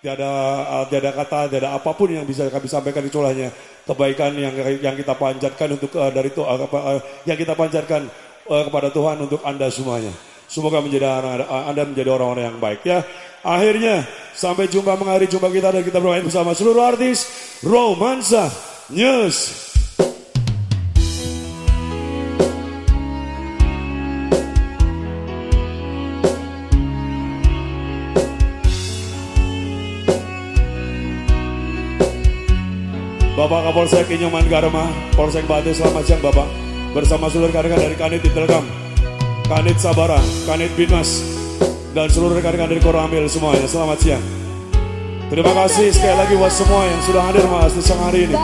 Tiada uh, tiada kata, tiada apa pun yang bisa kami sampaikan kecuali kebaikan yang yang kita panjatkan untuk uh, dari itu uh, uh, yang kita panjatkan uh, kepada Tuhan untuk Anda semuanya. Semoga menjadi Anda menjadi orang-orang yang baik ya. Akhirnya sampai jumpa mengakhiri jumpa kita dan kita bermain bersama seluruh artis Romansa News. Bapak Kapolsek Inyoman Garma, Polsek Batu, selamat siang Bapak. Bersama seluruh rekan-rekan dari Kanit Intelkam, Kanit Sabara, Kanit Binmas, dan seluruh rekan-rekan dari Koramil semuanya, selamat siang. Terima kasih sekali lagi buat semua yang sudah hadir mas di siang hari ini.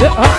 Yeah. Uh-huh.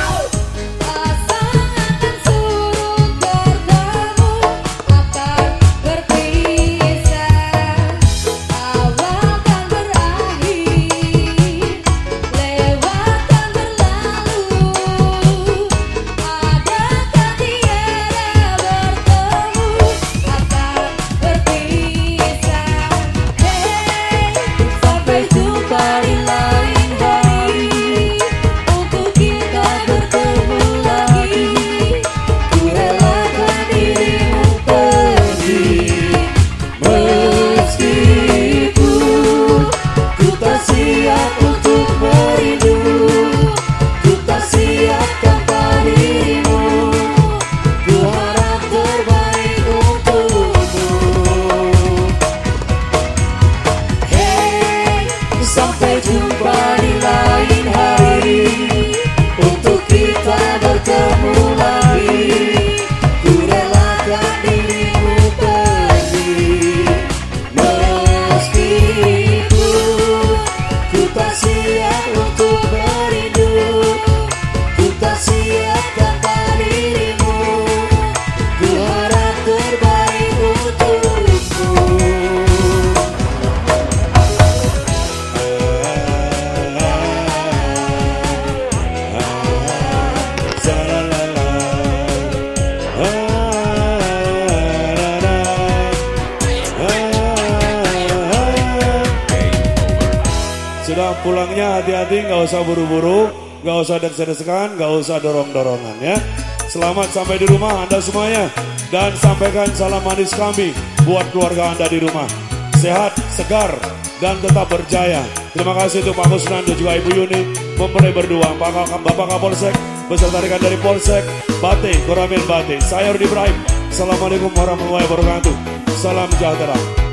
Pulangnya hati-hati, nggak usah buru-buru, nggak usah desek-desekan, nggak usah dorong-dorongan ya. Selamat sampai di rumah Anda semuanya dan sampaikan salam manis kami buat keluarga Anda di rumah. Sehat, segar, dan tetap berjaya. Terima kasih untuk Pak Kusnan dan juga Ibu Yuni mempelai berdua. Bapak, Bapak Kapolsek beserta rekan dari Polsek Bate, Koramil Bate. Saya Rudi Ibrahim. Assalamualaikum warahmatullahi wabarakatuh. Salam sejahtera.